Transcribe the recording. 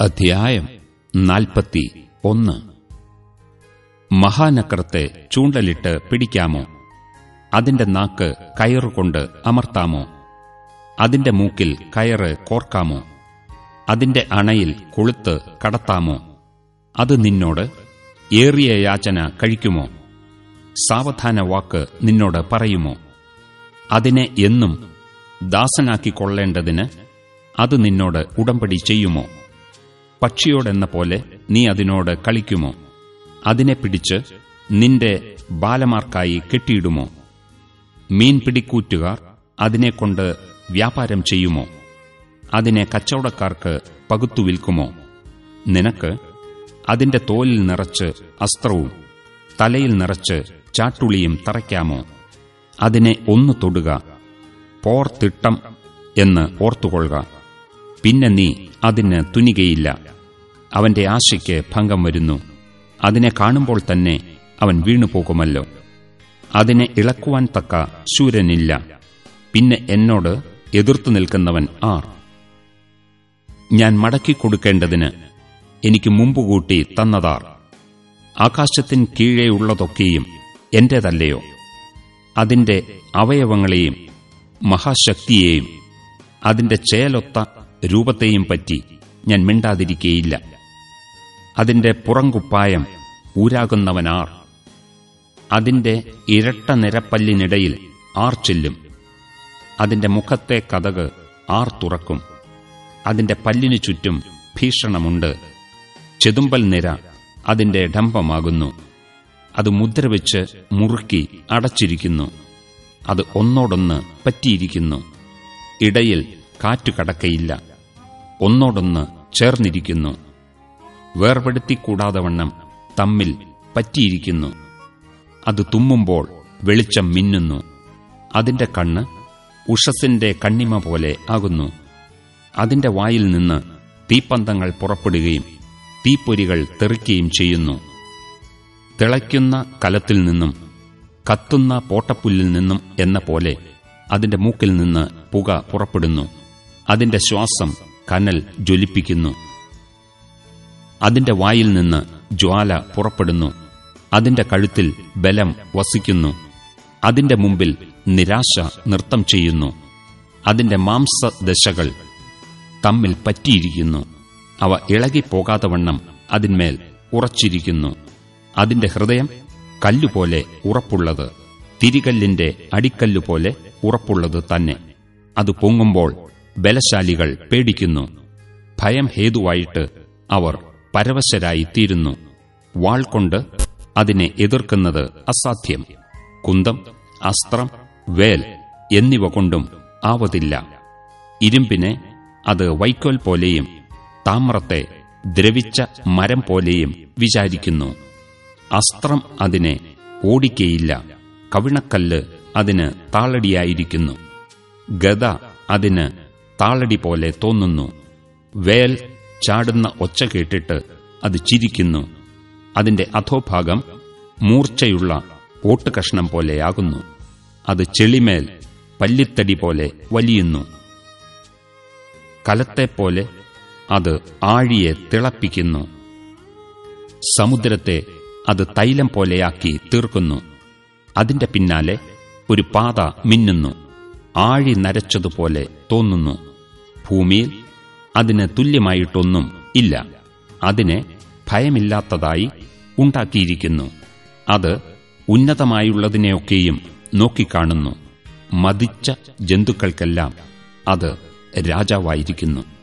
അധ്യായം നാൽപ്പത്തി ഒന്ന്. മഹാനക്രത്തെ ചൂണ്ടലിട്ട് പിടിക്കാമോ? അതിന്റെ നാക്ക് കയറുകൊണ്ട് അമർത്താമോ? അതിന്റെ മൂക്കിൽ കയറ് കോർക്കാമോ? അതിന്റെ അണയിൽ കൊളുത്ത് കടത്താമോ? അത് നിന്നോട് ഏറിയ യാചന കഴിക്കുമോ? സാവധാന വാക്ക് നിന്നോട് പറയുമോ? അതിനെ എന്നും ദാസനാക്കിക്കൊള്ളേണ്ടതിന് അത് നിന്നോട് ഉടമ്പടി ചെയ്യുമോ? പക്ഷിയോടെന്ന പോലെ നീ അതിനോട് കളിക്കുമോ? അതിനെ പിടിച്ച് നിന്റെ ബാലമാർക്കായി കെട്ടിയിടുമോ? മീൻ പിടിക്കൂറ്റുകാർ അതിനെക്കൊണ്ട് വ്യാപാരം ചെയ്യുമോ? അതിനെ കച്ചവടക്കാർക്ക് പകുത്തു വിൽക്കുമോ? നിനക്ക് അതിന്റെ തോലിൽ നിറച്ച് അസ്ത്രവും തലയിൽ നിറച്ച് ചാട്ടുളിയും തറയ്ക്കാമോ? അതിനെ ഒന്ന് തൊടുക പോർത്തിട്ടം എന്ന് ഓർത്തുകൊള്ളുക. പിന്നെ നീ അതിന് തുനികയില്ല. അവന്റെ ആശയ്ക്ക് ഭംഗം വരുന്നു. അതിനെ കാണുമ്പോൾ തന്നെ അവൻ വീണുപോകുമല്ലോ. അതിനെ ഇളക്കുവാൻ തക്ക ശൂരനില്ല. പിന്നെ എന്നോട് എതിർത്തു നിൽക്കുന്നവൻ ആർ? ഞാൻ മടക്കിക്കൊടുക്കേണ്ടതിന് എനിക്ക് മുമ്പുകൂട്ടി തന്നതാർ. ആകാശത്തിൻ കീഴെയുള്ളതൊക്കെയും എന്റേതല്ലയോ? അതിന്റെ അവയവങ്ങളെയും മഹാശക്തിയെയും അതിന്റെ ചേലൊത്ത രൂപത്തെയും പറ്റി ഞാൻ മിണ്ടാതിരിക്കേയില്ല. അതിന്റെ പുറങ്കുപ്പായം ഊരാകുന്നവനാർ. അതിന്റെ ഇരട്ട നിരപ്പല്ലിനിടയിൽ ആർ ചെല്ലും. അതിന്റെ മുഖത്തെ കഥക് ആർ തുറക്കും. അതിന്റെ പല്ലിനു ചുറ്റും ഭീഷണമുണ്ട്. ചെതുമ്പൽ നിര അതിന്റെ ഡംഭമാകുന്നു. അത് മുദ്രവെച്ച് മുറുക്കി അടച്ചിരിക്കുന്നു. അത് ഒന്നോടൊന്ന് പറ്റിയിരിക്കുന്നു. ഇടയിൽ കാറ്റു കടക്കയില്ല. ഒന്നോടൊന്ന് ചേർന്നിരിക്കുന്നു. വേർപെടുത്തിക്കൂടാതെ വണ്ണം തമ്മിൽ പറ്റിയിരിക്കുന്നു. അത് തുമ്മുമ്പോൾ വെളിച്ചം മിന്നുന്നു. അതിന്റെ കണ്ണ് ഉഷസിന്റെ കണ്ണിമ പോലെ ആകുന്നു. അതിന്റെ വായിൽ നിന്ന് തീപ്പന്തങ്ങൾ പുറപ്പെടുകയും തീപ്പൊരികൾ തെറിക്കുകയും ചെയ്യുന്നു. തിളയ്ക്കുന്ന കലത്തിൽ നിന്നും കത്തുന്ന പോട്ടപ്പുല്ലിൽ നിന്നും എന്ന പോലെ അതിന്റെ മൂക്കിൽ നിന്ന് പുക പുറപ്പെടുന്നു. അതിന്റെ ശ്വാസം കനൽ ജ്വലിപ്പിക്കുന്നു. അതിന്റെ വായിൽ നിന്ന് ജ്വാല പുറപ്പെടുന്നു. അതിന്റെ കഴുത്തിൽ ബലം വസിക്കുന്നു. അതിന്റെ മുമ്പിൽ നിരാശ നൃത്തം ചെയ്യുന്നു. അതിന്റെ മാംസദശകൾ തമ്മിൽ പറ്റിയിരിക്കുന്നു. അവ ഇളകിപ്പോകാത്ത വണ്ണം അതിന്മേൽ ഉറച്ചിരിക്കുന്നു. അതിന്റെ ഹൃദയം കല്ലുപോലെ ഉറപ്പുള്ളത്. തിരികല്ലിന്റെ അടിക്കല്ലുപോലെ ഉറപ്പുള്ളത് തന്നെ. അത് പൊങ്ങുമ്പോൾ ബലശാലികൾ പേടിക്കുന്നു. ഭയം ഹേതുവായിട്ട് അവർ പരവശരായി തീരുന്നു വാൾ കൊണ്ട് അതിനെ എതിർക്കുന്നത് അസാധ്യം. കുന്തം അസ്ത്രം വേൽ എന്നിവ കൊണ്ടും ആവതില്ല. ഇരുമ്പിനെ അത് വൈക്കോൽ പോലെയും താമ്രത്തെ ദ്രവിച്ച മരം പോലെയും വിചാരിക്കുന്നു. അസ്ത്രം അതിനെ ഓടിക്കയില്ല. കവിണക്കല്ല് അതിന് താളടിയായിരിക്കുന്നു. ഗത അതിന് താളടി പോലെ തോന്നുന്നു. വേൽ ചാടുന്ന ഒച്ച കേട്ടിട്ട് അത് ചിരിക്കുന്നു. അതിന്റെ അധോഭാഗം മൂർച്ചയുള്ള ഓട്ടുകഷ്ണം പോലെയാകുന്നു. അത് ചെളിമേൽ പല്ലിത്തടി പോലെ വലിയുന്നു. കലത്തെപ്പോലെ അത് ആഴിയെ തിളപ്പിക്കുന്നു. സമുദ്രത്തെ അത് തൈലം പോലെയാക്കി തീർക്കുന്നു. അതിന്റെ പിന്നാലെ ഒരു പാത മിന്നുന്നു. ആഴി നരച്ചതുപോലെ തോന്നുന്നു. ഭൂമിയിൽ അതിന് തുല്യമായിട്ടൊന്നും ഇല്ല. അതിനെ ഭയമില്ലാത്തതായി ഉണ്ടാക്കിയിരിക്കുന്നു. അത് ഉന്നതമായുള്ളതിനെയൊക്കെയും നോക്കിക്കാണുന്നു. മതിച്ച ജന്തുക്കൾക്കെല്ലാം അത് രാജാവായിരിക്കുന്നു.